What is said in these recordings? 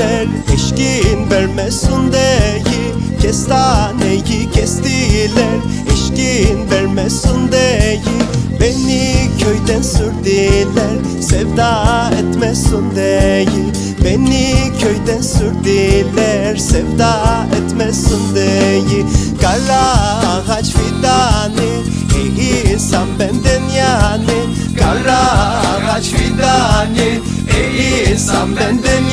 kestiler Eşkin vermesin deyi Kestaneyi kestiler. Eşkin vermesin deyi Beni köyden sürdüler. Sevda etmesin deyi Beni köyden sürdüler. Sevda etmesin deyi Kara ağaç fidanı Ey insan benden yani. Kara ağaç fidanı Ey insan benden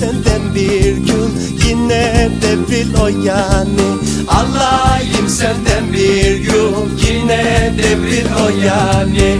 senden bir gün Yine de bil o yani. Allah'ım senden bir gün Yine de bil o yani.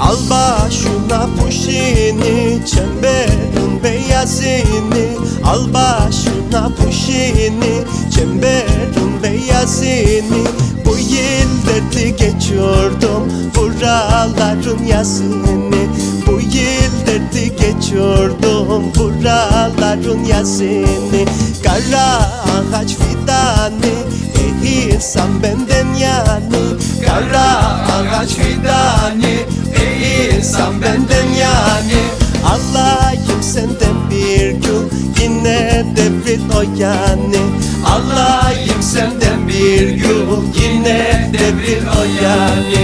Al başına puşini Çemberin beyazını. Al başına puşini Çemberin beyazını. Bu yıllarda geçiyordum Buraların yazını Bu yıllarda geçiyordum Buraların yazını Kara ağaç fidanı Ey insan benden yani Kara ağaç fidanı Ey insan benden yani Allah'ım senden bir gün Yine de bil o yani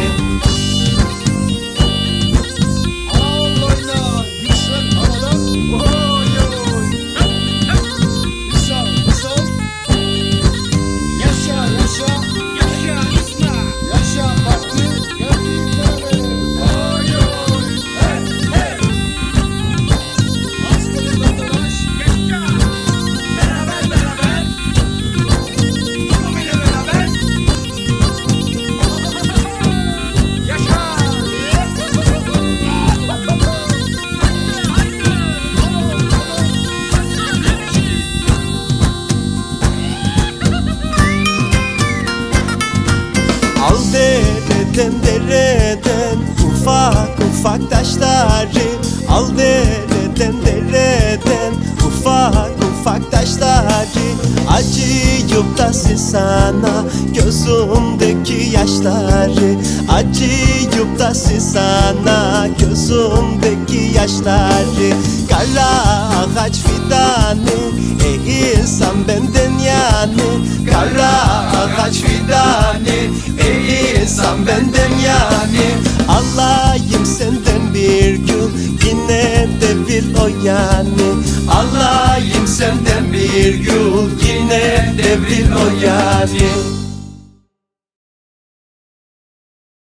dereden dereden ufak ufak taşları Al dereden dereden ufak ufak taşları. Acıyıp da sana gözümdeki yaşları. Acıyıp da sana gözümdeki yaşları. Kara ağaç fidanı insan benden yani Kara insan benden yani. Allah'ım senden bir gün yine de bil o yani. Allah'ım senden bir gün yine de bil o yani